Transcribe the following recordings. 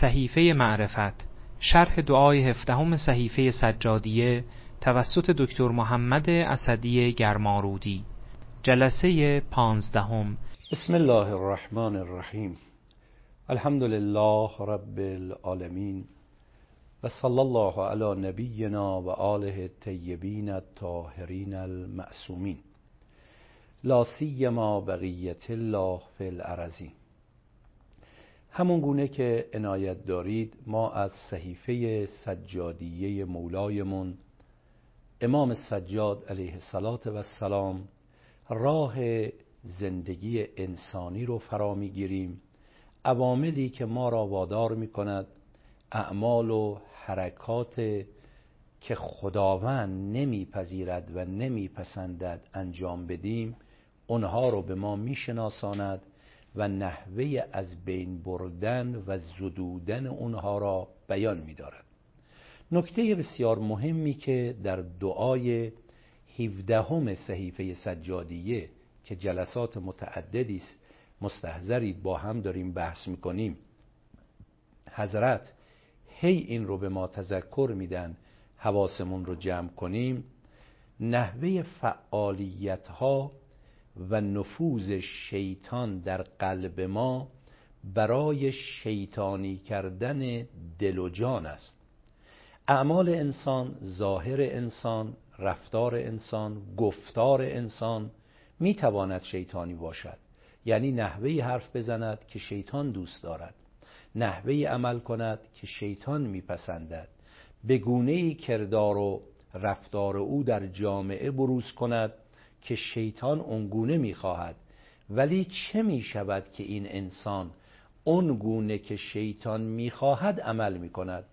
صحیفه معرفت شرح دعای هفدهم صحیفه سجادیه توسط دکتر محمد اسدی گرمارودی. جلسه پانزدهم. بسم الله الرحمن الرحیم. الحمد لله رب العالمین. و صلی الله علی نبینا و آله الطیبین الطاهرین المعصومین. لا سیما بقیت الله فی الارضین همون گونه که عنایت دارید ما از صحیفه سجادیه مولایمون امام سجاد علیه السلام راه زندگی انسانی رو فرا می‌گیریم. عواملی که ما را وادار می کند اعمال و حرکات که خداوند نمیپذیرد و نمیپسندد انجام بدیم اونها رو به ما میشناساند. و نحوه از بین بردن و زدودن اونها را بیان می‌دارد. نکته بسیار مهمی که در دعای هیودهم صحیفه سجادیه که جلسات متعددی است مستحضرید با هم داریم بحث می‌کنیم حضرت هی این رو به ما تذکر میدن حواسمون رو جمع کنیم نحوه فعالیت ها و نفوذ شیطان در قلب ما برای شیطانی کردن دل و جان است. اعمال انسان ظاهر انسان رفتار انسان گفتار انسان می‌تواند شیطانی باشد. یعنی نحوه حرف بزند که شیطان دوست دارد. نحوه عمل کند که شیطان میپسندد. به گونه کردار و رفتار او در جامعه بروز کند که شیطان اونگونه می‌خواهد. ولی چه می‌شود که این انسان اونگونه که شیطان می‌خواهد عمل می‌کند؟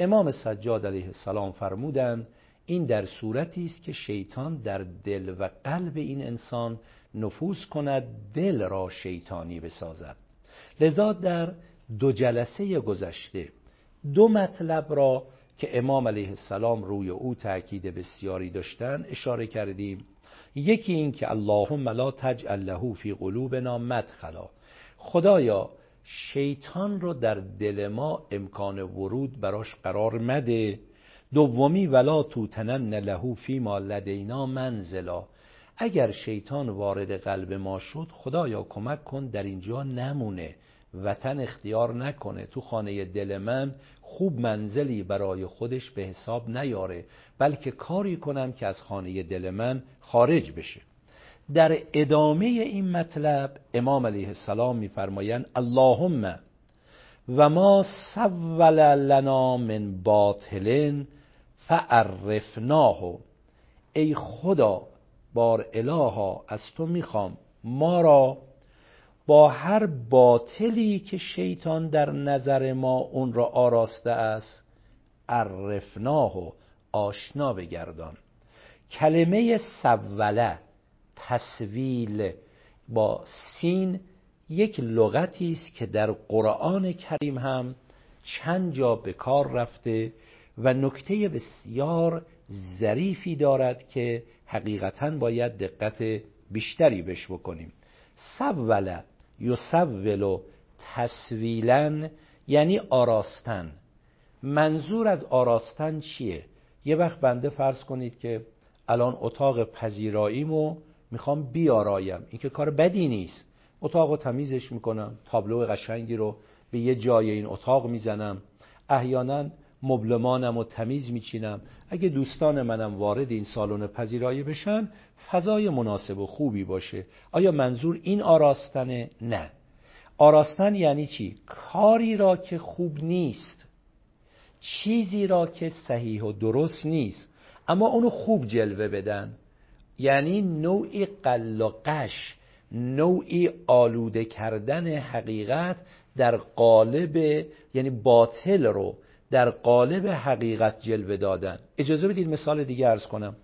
امام سجاد علیه السلام فرمودند این در صورتی است که شیطان در دل و قلب این انسان نفوذ کند دل را شیطانی بسازد. لذا در دو جلسه گذشته دو مطلب را که امام علیه السلام روی او تأکید بسیاری داشتن اشاره کردیم. یکی این که اللهم لا تجعل له فی قلوبنا مدخلا. خدایا شیطان رو در دل ما امکان ورود براش قرار مده. دومی ولا توتنن له فی ما لدینا منزلا. اگر شیطان وارد قلب ما شد خدایا کمک کن در اینجا نمونه. وطن اختیار نکنه. تو خانه دل من خوب منزلی برای خودش به حساب نیاره بلکه کاری کنم که از خانه دل من خارج بشه. در ادامه این مطلب امام علیه السلام میفرمایند اللهم و ما سول لنا من باطل فعرفناه. ای خدا بار الها از تو می‌خوام. ما را با هر باطلی که شیطان در نظر ما اون را آراسته است عرفناه و آشنا بگردان. کلمه سوله تصویل با سین یک لغتی است که در قرآن کریم هم چند جا به کار رفته و نکته بسیار ظریفی دارد که حقیقتا باید دقت بیشتری بش بکنیم. سوله یسول تسویلا یعنی آراستن. منظور از آراستن چیه؟ یه وقت بنده فرض کنید که الان اتاق پذیراییمو می‌خوام بیارایم. این که کار بدی نیست. اتاق رو تمیزش می‌کنم تابلو قشنگی رو به یه جای این اتاق می‌زنم. احیانا مبلمانم و تمیز میچینم. اگه دوستان منم وارد این سالن پذیرایی بشن فضای مناسب و خوبی باشه. آیا منظور این آراستنه؟ نه. آراستن یعنی چی؟ کاری را که خوب نیست. چیزی را که صحیح و درست نیست. اما اونو خوب جلوه بدن. یعنی نوعی قل و قش نوعی آلوده کردن حقیقت در قالب یعنی باطل رو در قالب حقیقت جلوه دادن. اجازه بدید مثال دیگه ارز کنم.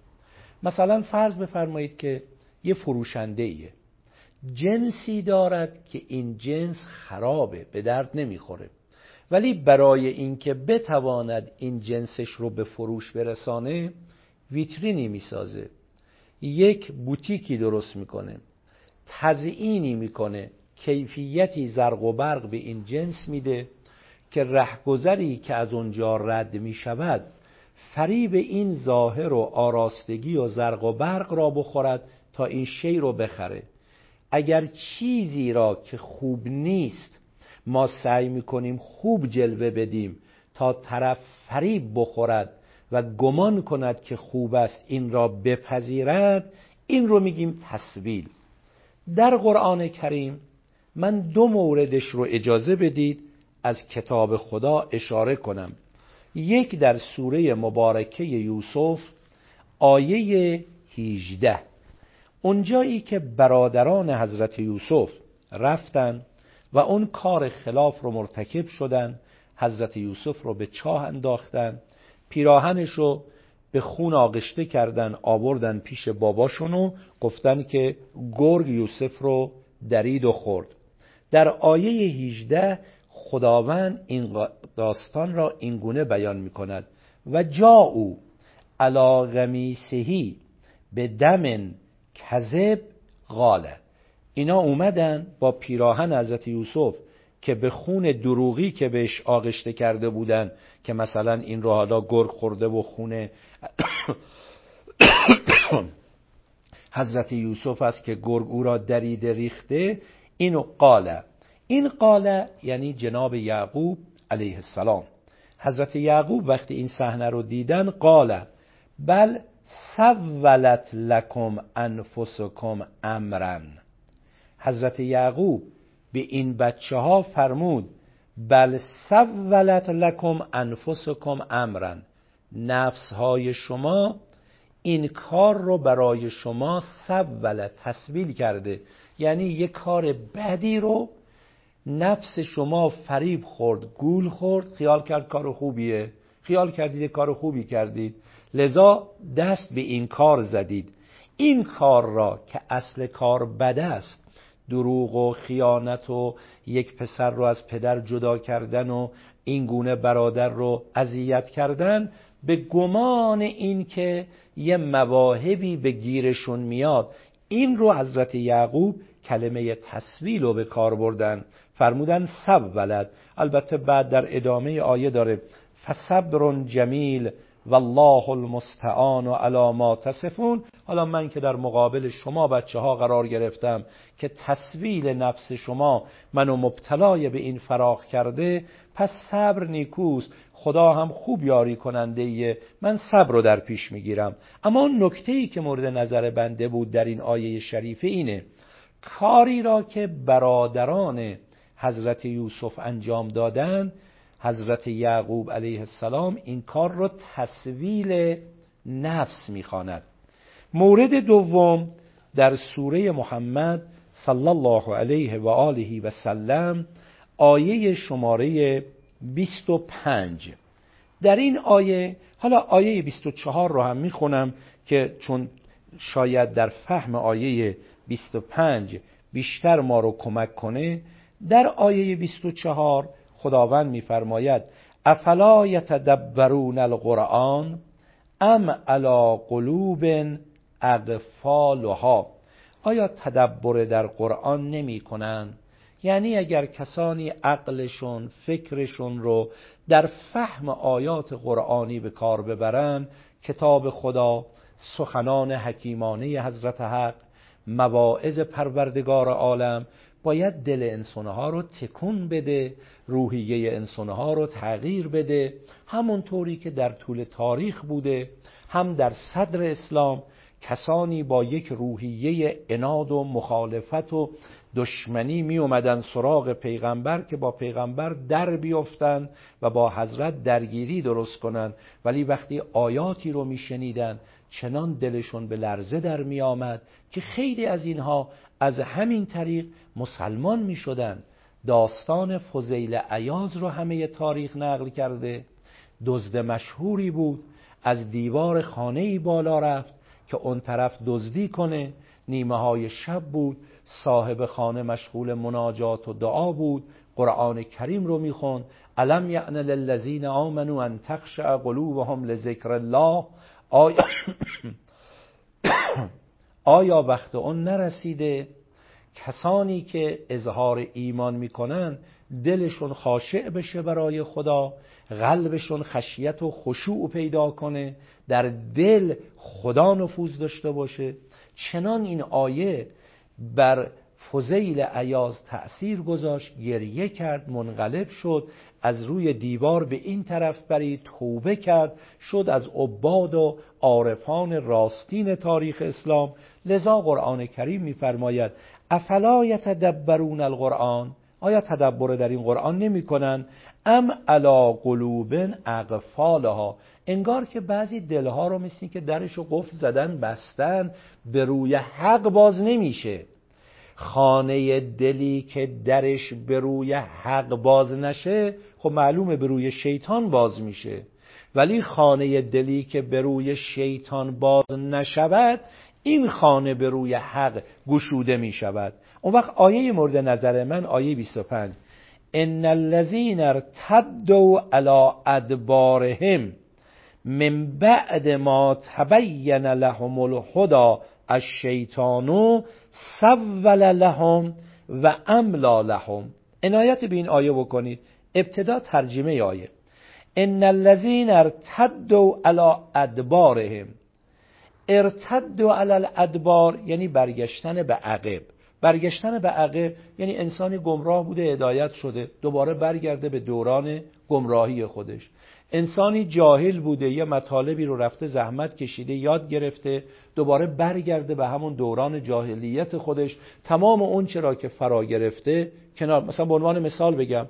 مثلا فرض بفرمایید که یه فروشنده ایه جنسی دارد که این جنس خرابه به درد نمی‌خوره. ولی برای اینکه بتواند این جنسش رو به فروش برسانه ویترینی می‌سازه. یک بوتیکی درست می‌کنه. تزیینی می‌کنه. کیفیتی زرق و برق به این جنس میده. که رهگذری که از اونجا رد می شود فریب این ظاهر و آراستگی و زرق و برق را بخورد تا این شی رو بخره. اگر چیزی را که خوب نیست ما سعی می‌کنیم خوب جلوه بدیم تا طرف فریب بخورد و گمان کند که خوب است این را بپذیرد این رو میگیم تصویل در قرآن کریم من دو موردش رو اجازه بدید از کتاب خدا اشاره کنم. یک در سوره مبارکه یوسف آیه 18 اونجایی که برادران حضرت یوسف رفتن و اون کار خلاف رو مرتکب شدن حضرت یوسف رو به چاه انداختن پیراهنش رو به خون آغشته کردن آوردن پیش باباشون و گفتن که گرگ یوسف رو درید و خورد. در آیه 18 خداوند این داستان را اینگونه بیان می کند و جا او علا غمیسهی به دم کذب غاله اینا اومدن با پیراهن حضرت یوسف که به خون دروغی که بهش آغشته کرده بودن که مثلا این رو حالا گرگ خورده و خون حضرت یوسف است که گرگ او را دریده ریخته اینو قاله این قاله یعنی جناب یعقوب علیه السلام. حضرت یعقوب وقتی این صحنه رو دیدن قاله بل سولت لکم انفسکم امرن. حضرت یعقوب به این بچه ها فرمود بل سولت لکم انفسکم امرن. نفس های شما این کار رو برای شما سولت تسویل کرده. یعنی یه کار بدی رو نفس شما فریب خورد گول خورد خیال کرد کار خوبیه. خیال کردید کار خوبی کردید. لذا دست به این کار زدید. این کار را که اصل کار بده است دروغ و خیانت و یک پسر رو از پدر جدا کردن و این گونه برادر رو اذیت کردن به گمان این که یه مواهبی به گیرشون میاد. این رو حضرت یعقوب کلمه تصویل رو به کار بردن. فرمودن سب ولد. البته بعد در ادامه آیه داره فصبر جمیل والله المستعان و علامات ما تصفون. حالا من که در مقابل شما بچه ها قرار گرفتم که تصویل نفس شما منو مبتلای به این فراخ کرده پس صبر نیکوست. خدا هم خوب یاری کننده من صبر رو در پیش می‌گیرم. اما نکته ای که مورد نظر بنده بود در این آیه شریفه اینه. کاری را که برادران حضرت یوسف انجام دادن حضرت یعقوب علیه السلام این کار رو تصویل نفس می‌خواند. مورد دوم در سوره محمد صلی الله علیه و آله و سلم آیه شماره 25 در این آیه حالا آیه 24 رو هم می‌خونم که چون شاید در فهم آیه 25 بیشتر ما رو کمک کنه در آیه 24 خداوند میفرماید افلا یتدبرون القرآن ام علا قلوب اقفالها آیا تدبر در قرآن نمی کنن؟ یعنی اگر کسانی عقلشون فکرشون رو در فهم آیات قرآنی به کار ببرن کتاب خدا سخنان حکیمانه حضرت حق مواعظ پروردگار عالم باید دل انسانها رو تکون بده روحیه انسانها رو تغییر بده همونطوری که در طول تاریخ بوده هم در صدر اسلام کسانی با یک روحیه اناد و مخالفت و دشمنی می اومدن سراغ پیغمبر که با پیغمبر در بیفتن و با حضرت درگیری درست کنن. ولی وقتی آیاتی رو میشنیدن چنان دلشون به لرزه در می آمد که خیلی از اینها از همین طریق مسلمان می شدن. داستان فضیل عیاز رو همه تاریخ نقل کرده. دزد مشهوری بود. از دیوار خانه بالا رفت که اون طرف دزدی کنه. نیمه های شب بود. صاحب خانه مشغول مناجات و دعا بود. قرآن کریم رو می‌خوند. علم یعن للذین آمنوا ان تخشع قلوبهم لذکر الله؟ آیا وقت اون نرسیده؟ کسانی که اظهار ایمان می‌کنن دلشون خاشع بشه برای خدا قلبشون خشیت و خشوع پیدا کنه در دل خدا نفوذ داشته باشه. چنان این آیه بر فضیل عیاز تأثیر گذاشت گریه کرد منقلب شد از روی دیوار به این طرف برید توبه کرد شد از عباد و عارفان راستین تاریخ اسلام. لذا قرآن کریم میفرماید افلا یتدبرون القرآن؟ آیا تدبر در این قرآن نمی کنن؟ ام علا قلوبن اقفالها انگار که بعضی دلها رو مثل که درش رو قفل زدن بستن به روی حق باز نمیشه. خانه دلی که درش به روی حق باز نشه خب معلومه به روی شیطان باز میشه. ولی خانه دلی که به روی شیطان باز نشود این خانه به روی حق گشوده می شود اون وقت آیه مورد نظر من آیه 25 ان الذين ارتدوا على ادبارهم من بعد ما تبین لهم الهدى الشیطان سول لهم و املا لهم. عنایت به این آیه بکنید. ابتدا ترجمه آیه. ان الذين ارتدوا على ادبارهم. ارتدوا على الادبار یعنی برگشتن به عقب. برگشتن به عقب یعنی انسانی گمراه بوده هدایت شده. دوباره برگرده به دوران گمراهی خودش. انسانی جاهل بوده یه مطالبی رو رفته زحمت کشیده یاد گرفته دوباره برگرده به همون دوران جاهلیت خودش. تمام اون چرا که فرا گرفته کنار مثلا به عنوان مثال بگم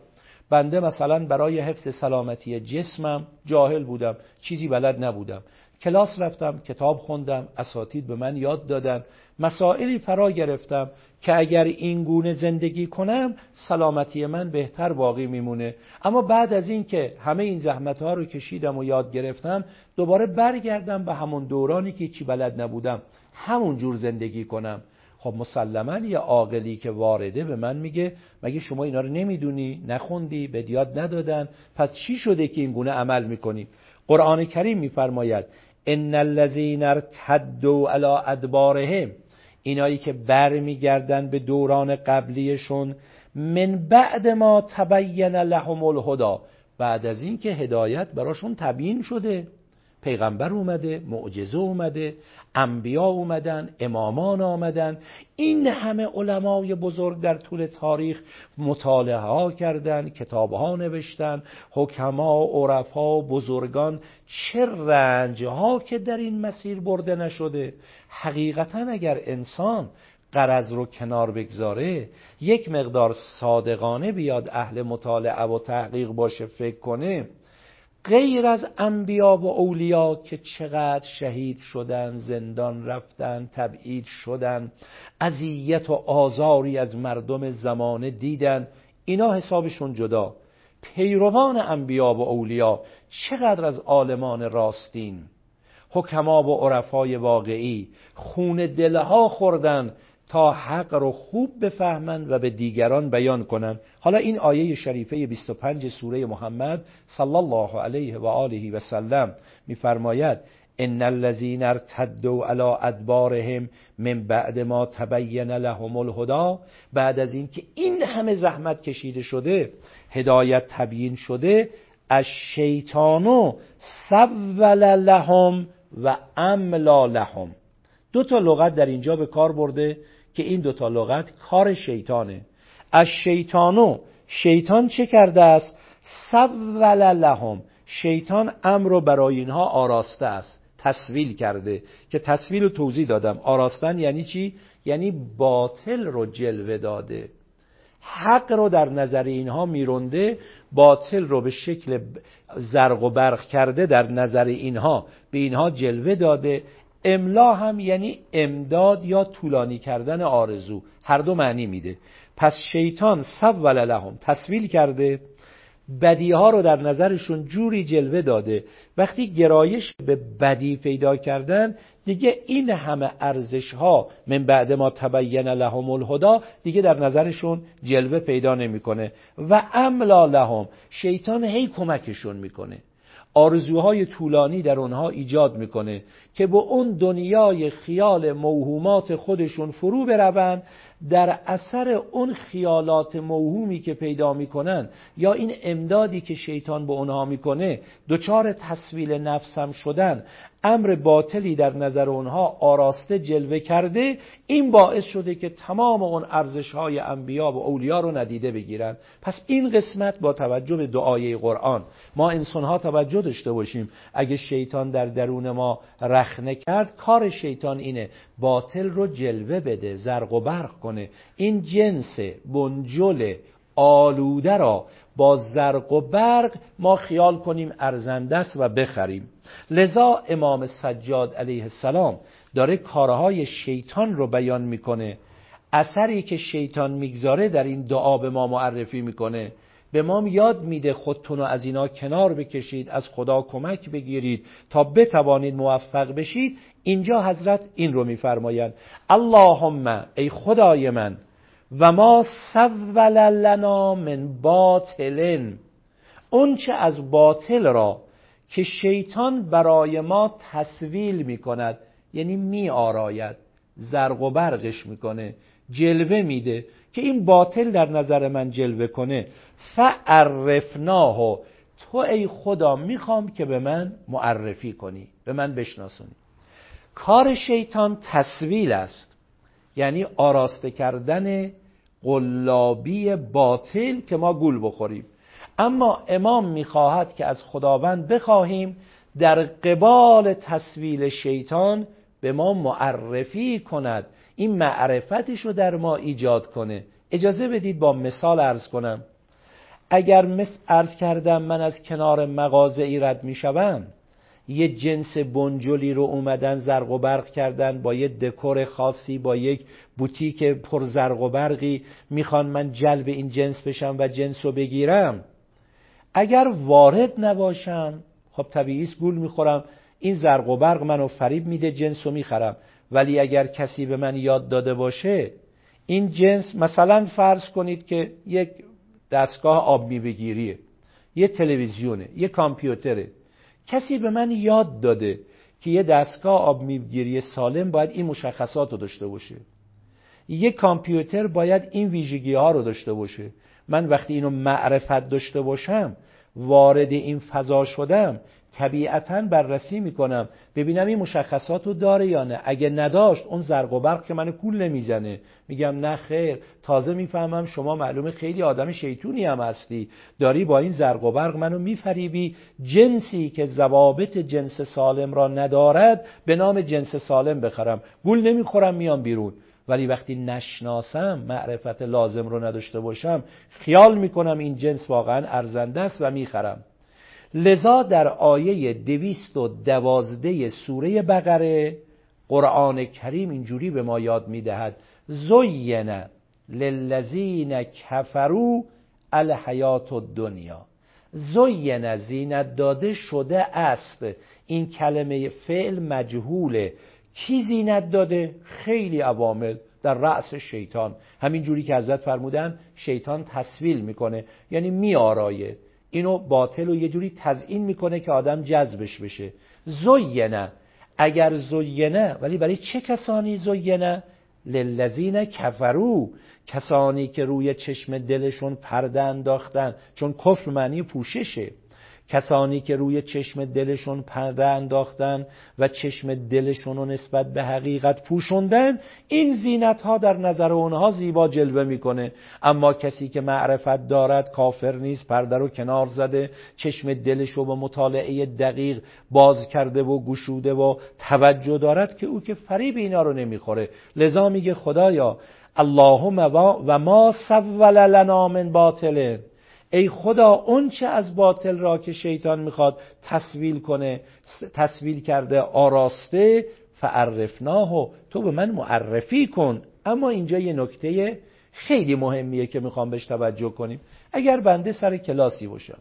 بنده مثلا برای حفظ سلامتی جسمم جاهل بودم چیزی بلد نبودم. کلاس رفتم کتاب خوندم اساتید به من یاد دادن. مسائلی فرا گرفتم که اگر این گونه زندگی کنم سلامتی من بهتر باقی میمونه. اما بعد از این که همه این زحمت ها رو کشیدم و یاد گرفتم دوباره برگردم به همون دورانی که چی بلد نبودم. همون جور زندگی کنم. خب مسلما یه عاقلی که وارده به من میگه مگه شما اینا رو نمی‌دونی؟ نخوندی؟ به یاد ندادن؟ پس چی شده که این گونه عمل می‌کنی؟ قرآن کریم میفرماید ان الذين ارتدوا على ادبارهم اینایی که برمیگردن به دوران قبلیشون من بعد ما تبین لهم الهدا بعد از اینکه هدایت براشون تبیین شده. پیغمبر اومده معجزه اومده انبیا اومدن امامان آمدن. این همه علمای بزرگ در طول تاریخ مطالعه ها کردن کتاب ها نوشتن. حکما عرفا بزرگان چه رنج ها که در این مسیر برده نشده. حقیقتا اگر انسان قرض رو کنار بگذاره یک مقدار صادقانه بیاد اهل مطالعه و تحقیق باشه فکر کنه غیر از انبیا و اولیا که چقدر شهید شدن زندان رفتن تبعید شدن اذیت و آزاری از مردم زمانه دیدن اینا حسابشون جدا. پیروان انبیا و اولیا چقدر از عالمان راستین؟ حکما و عرفای واقعی خون دلها خوردن تا حق رو خوب بفهمند و به دیگران بیان کنند حالا این آیه شریفه 25 سوره محمد صلی الله علیه و آله و سلم میفرماید ان الذين ارتدوا على ادبارهم من بعد ما تبین لهم الهدى. بعد از اینکه این همه زحمت کشیده شده هدایت تبیین شده از شیطانو سول لهم و املا لهم. دو تا لغت در اینجا به کار برده. که این دوتا لغت کار شیطانه. از شیطانو شیطان چه کرده است؟ سول لهم. شیطان امر رو برای اینها آراسته است. تصویل کرده. که تصویل رو توضیح دادم. آراستن یعنی چی؟ یعنی باطل رو جلوه داده. حق رو در نظر اینها میرونده باطل رو به شکل زرق و برق کرده در نظر اینها به اینها جلوه داده. املا هم یعنی امداد یا طولانی کردن آرزو. هر دو معنی میده. پس شیطان سول لهم تصویل کرده بدی ها رو در نظرشون جوری جلوه داده. وقتی گرایش به بدی پیدا کردن دیگه این همه ارزش ها من بعد ما تبین لهم الهدا دیگه در نظرشون جلوه پیدا نمی‌کنه. و املا لهم شیطان هی کمکشون می‌کنه. آرزوهای طولانی در اونها ایجاد می‌کنه که به اون دنیای خیال موهومات خودشون فرو بروند در اثر اون خیالات موهومی که پیدا می‌کنن یا این امدادی که شیطان به اونها می‌کنه دچار تصویل نفسم شدن. امر باطلی در نظر اونها آراسته جلوه کرده این باعث شده که تمام اون ارزش های انبیا و اولیا رو ندیده بگیرن. پس این قسمت با توجه به دعای قرآن. ما انسان ها توجه داشته باشیم. اگه شیطان در درون ما رخنه کرد کار شیطان اینه باطل رو جلوه بده زرق و برق کنه. این جنس بنجل آلوده را با زرق و برق ما خیال کنیم ارزنده است و بخریم. لذا امام سجاد علیه السلام داره کارهای شیطان رو بیان می‌کنه. اثری که شیطان می‌گذاره در این دعا به ما معرفی می‌کنه. به ما یاد میده خودتون رو از اینا کنار بکشید از خدا کمک بگیرید تا بتوانید موفق بشید. اینجا حضرت این رو میفرمایند اللهم ای خدای من و ما سول لنا من باطلن. اون چه از باطل را که شیطان برای ما تصویل می کند یعنی می آراید زرق و برقش می‌کنه جلوه میده که این باطل در نظر من جلوه کنه. فعرفناه. تو ای خدا می‌خوام که به من معرفی کنی به من بشناسونی. کار شیطان تصویل است یعنی آراسته کردن قلابی باطل که ما گول بخوریم. اما امام می‌خواهد که از خداوند بخواهیم در قبال تصویل شیطان به ما معرفی کند. این معرفتش رو در ما ایجاد کنه. اجازه بدید با مثال ارز کنم. اگر مثل ارز کردم من از کنار مغازه ای رد می‌شوم یه جنس بنجلی رو اومدن زرق و برق کردن با یه دکور خاصی با یک بوتیک پر زرق و برقی. می‌خوان من جلب این جنس بشم و جنس رو بگیرم. اگر وارد نباشم خب طبیعی گول می‌خورم. این زرق و برق منو فریب میده جنس رو می‌خرم. ولی اگر کسی به من یاد داده باشه این جنس مثلا فرض کنید که یک دستگاه آب میبگیریه. یه تلویزیونه یه کامپیوتره. کسی به من یاد داده که یه دستگاه آب می‌گیری سالم باید این مشخصات رو داشته باشه. یه کامپیوتر باید این ویژگی ها رو داشته باشه. من وقتی اینو معرفت داشته باشم وارد این فضا شدم طبیعتا بررسی می‌کنم ببینم این مشخصات رو داره یا نه. اگه نداشت اون زرق و برق که منو کول نمی‌زنه. میگم نه خیر تازه می‌فهمم شما معلومه خیلی آدم شیطونی هم هستی. داری با این زرق و برق منو میفریبی. جنسی که ضوابط جنس سالم را ندارد به نام جنس سالم بخرم. گول نمی‌خورم میام بیرون. ولی وقتی نشناسم معرفت لازم رو نداشته باشم خیال می‌کنم این جنس واقعا ارزنده است و می‌خرم. لذا در آیه دویست و دوازده سوره بقره قرآن کریم اینجوری به ما یاد می‌دهد زین للذین کفرو الحیات الدنیا. زین زینت داده شده است. این کلمه فعل مجهوله. کی زینت داده خیلی عوامل در رأس شیطان. همین جوری که حضرت فرمودن شیطان تصویل می‌کنه. یعنی میآرایه. اینو باطل و یه جوری تزیین می‌کنه که آدم جذبش بشه. زینه. اگر زینه ولی برای چه کسانی زینه؟ للذین کفرو کسانی که روی چشم دلشون پرده انداختن. چون کفر معنی پوششه. کسانی که روی چشم دلشون پرده انداختن و چشم دلشون رو نسبت به حقیقت پوشوندن این زینت ها در نظر اونها زیبا جلوه می‌کنه. اما کسی که معرفت دارد کافر نیست پرده رو کنار زده چشم دلش رو به مطالعه دقیق باز کرده و گشوده و توجه دارد که او که فریب اینا رو نمی‌خوره. لذا میگه خدایا اللهم و ما سول لنا من باطله ای خدا اون چه از باطل را که شیطان می‌خواد تصویل کنه تصویل کرده آراسته فعرفناه تو به من معرفی کن. اما اینجا یه نکته خیلی مهمیه که می‌خوام بهش توجه کنیم. اگر بنده سر کلاسی باشم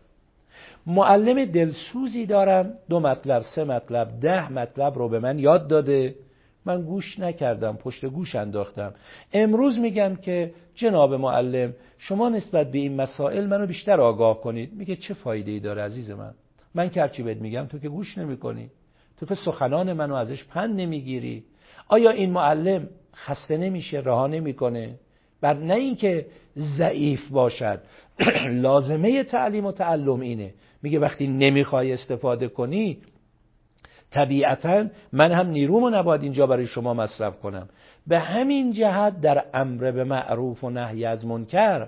معلم دلسوزی دارم دو مطلب سه مطلب ده مطلب رو به من یاد داده. من گوش نکردم پشت گوش انداختم. امروز میگم که جناب معلم شما نسبت به این مسائل منو بیشتر آگاه کنید. میگه چه فایده ای داره عزیز من؟ من که هرچی بهت میگم تو که گوش نمی‌کنی. تو که سخنان منو ازش پند نمی‌گیری. آیا این معلم خسته نمیشه رها نمی‌کنه؟ بر نه اینکه ضعیف باشد. لازمه تعلیم و تعلم اینه. میگه وقتی نمی‌خوای استفاده کنی طبیعتا من هم نیرومو نباید اینجا برای شما مصرف کنم. به همین جهت در امر به معروف و نهی از منکر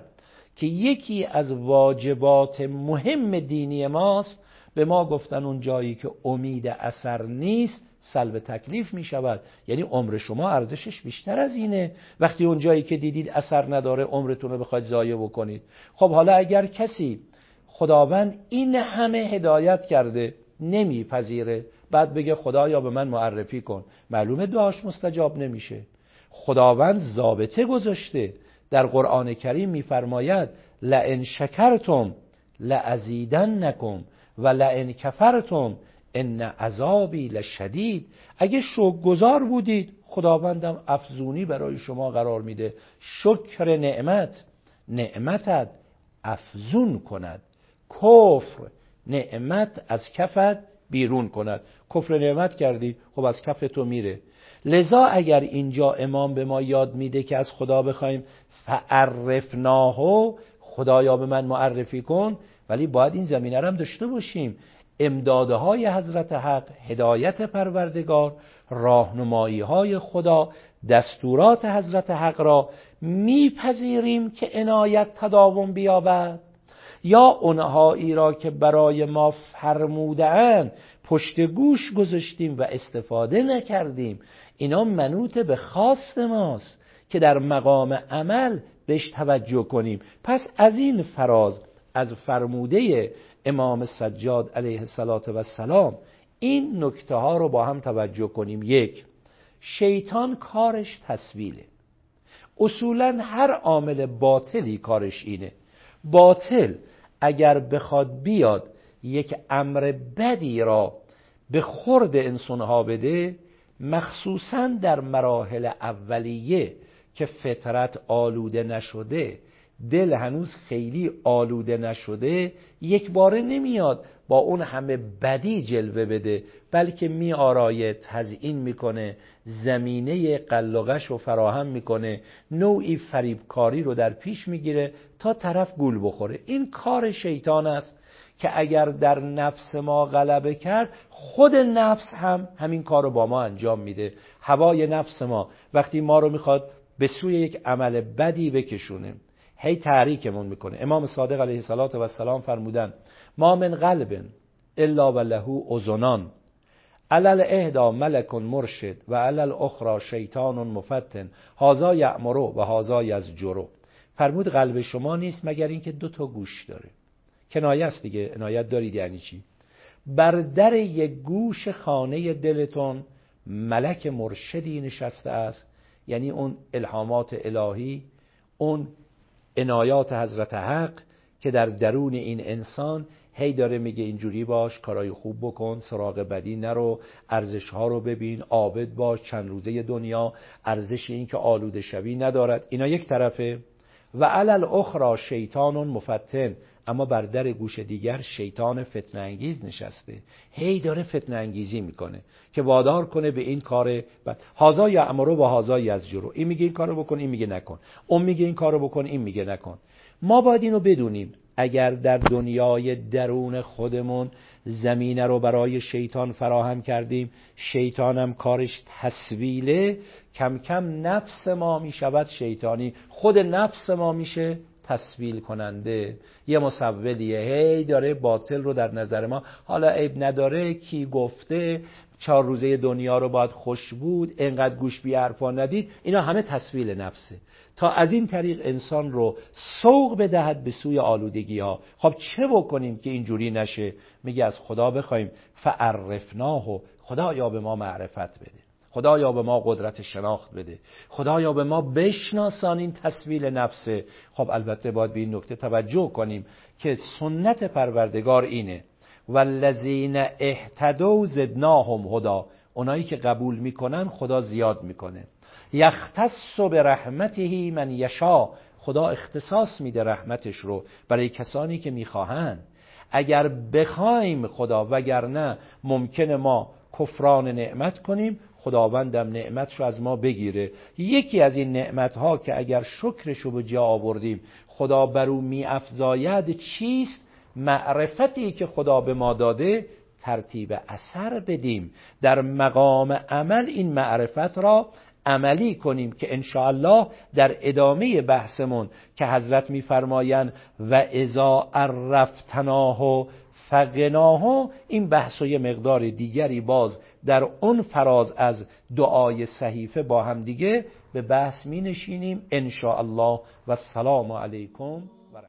که یکی از واجبات مهم دینی ماست به ما گفتن اون جایی که امید اثر نیست سلب تکلیف می شود. یعنی عمر شما ارزشش بیشتر از اینه. وقتی اون جایی که دیدید اثر نداره عمرتون رو بخواید ضایع بکنید. خب حالا اگر کسی خداوند این همه هدایت کرده نمیپذیره. بعد بگه خدایا به من معرفی کن. معلومه دعاش مستجاب نمیشه. خداوند ضابطه گذاشته. در قرآن کریم میفرماید لئن شکرتم لازیدنکم و لئن کفرتم ان عذابی لشدید. اگه شکر گذار بودید خداوندم افزونی برای شما قرار میده. شکر نعمت نعمتت افزون کند. کفر نعمت از کفت بیرون کند. کفر نعمت کردی خب از کف تو میره. لذا اگر اینجا امام به ما یاد میده که از خدا بخوایم فعرفناهو خدایا به من معرفی کن. ولی باید این زمینه هم داشته باشیم. امداده های حضرت حق هدایت پروردگار راهنمایی های خدا دستورات حضرت حق را میپذیریم که عنایت تداوم بیابد. یا اونهایی را که برای ما فرمودن پشت گوش گذاشتیم و استفاده نکردیم. اینا منوط به خواست ماست که در مقام عمل بهش توجه کنیم. پس از این فراز از فرموده امام سجاد علیه السلام این نکته ها رو با هم توجه کنیم. یک شیطان کارش تصویله اصولا هر عامل باطلی کارش اینه. باطل اگر بخواد بیاد یک امر بدی را به خورد انسانها بده مخصوصا در مراحل اولیه که فطرت آلوده نشده دل هنوز خیلی آلوده نشده یک باره نمیاد. با اون همه بدی جلوه بده بلکه می آرایه تزئین می‌کنه زمینه قلقش رو فراهم می‌کنه نوعی فریبکاری رو در پیش می‌گیره تا طرف گول بخوره. این کار شیطان است که اگر در نفس ما غلبه کرد خود نفس هم همین کار رو با ما انجام میده. هوای نفس ما وقتی ما رو می‌خواد به سوی یک عمل بدی بکشونه هی تحریکمون می‌کنه. امام صادق علیه السلام فرمودن ما من قلب الا و له اذنان. علل اهدا ملک مرشد و علل اخرى شیطان مفتن. هازا یعمرو و هازا یزجرو فرمود قلب شما نیست مگر اینکه دو تا گوش داره. کنایه است دیگه. عنایت دارید یعنی چی؟ بر در یک گوش خانه دلتون ملک مرشدی نشسته است. یعنی اون الهامات الهی اون عنایات حضرت حق که در درون این انسان هی داره میگه اینجوری باش کارای خوب بکن سراغ بدی نرو ارزش ها رو ببین عابد باش چند روزه دنیا ارزش این که آلوده شوی ندارد. اینا یک طرفه. و علل اخرى شیطان مفتن. اما بر در گوش دیگر شیطان فتن انگیز نشسته. هی داره فتن انگیزی می‌کنه که وادار کنه به این کار بعد هازا یا امرو با هازا از جرو این میگه این کارو بکن این میگه نکن. اون میگه این کارو بکن این میگه نکن. ما باید اینو بدونیم. اگر در دنیای درون خودمون زمینه رو برای شیطان فراهم کردیم شیطانم کارش تصویله کم کم نفس ما می‌شود شیطانی. خود نفس ما میشه تصویل کننده. یه مصولیه هی داره باطل رو در نظر ما. حالا عیب نداره کی گفته. چهار روزه دنیا رو باید خوش بود انقدر گوش بی حرفا ندید. اینا همه تصویل نفسه. تا از این طریق انسان رو سوق بدهد به سوی آلودگی ها خب چه بکنیم که اینجوری نشه؟ میگه از خدا بخوایم. فعرفناه. خدا به ما معرفت بده. خدایا به ما قدرت شناخت بده. خدایا به ما بشناسان این تصویل نفسه. خب البته باید به این نکته توجه کنیم که سنت پروردگار اینه. والذین اهتدوا زدناهم هدا. اونایی که قبول می‌کنن خدا زیاد می‌کنه. یختص به رحمته من یشا خدا اختصاص میده رحمتش رو برای کسانی که می‌خواهند. اگر بخوایم خدا وگرنه ممکنه ما کفران نعمت کنیم خداوندم نعمتش رو از ما بگیره. یکی از این نعمت ها که اگر شکرش رو به جا آوردیم خدا بر او می افزاید چیست؟ معرفتی که خدا به ما داده ترتیب اثر بدیم. در مقام عمل این معرفت را عملی کنیم که الله در ادامه بحثمون که حضرت میفرمایند و ازا عرفتناه فقناه این بحث و یه مقدار دیگری باز در اون فراز از دعای صحیفه با هم دیگه به بحث می نشینیم ان الله و السلام علیکم.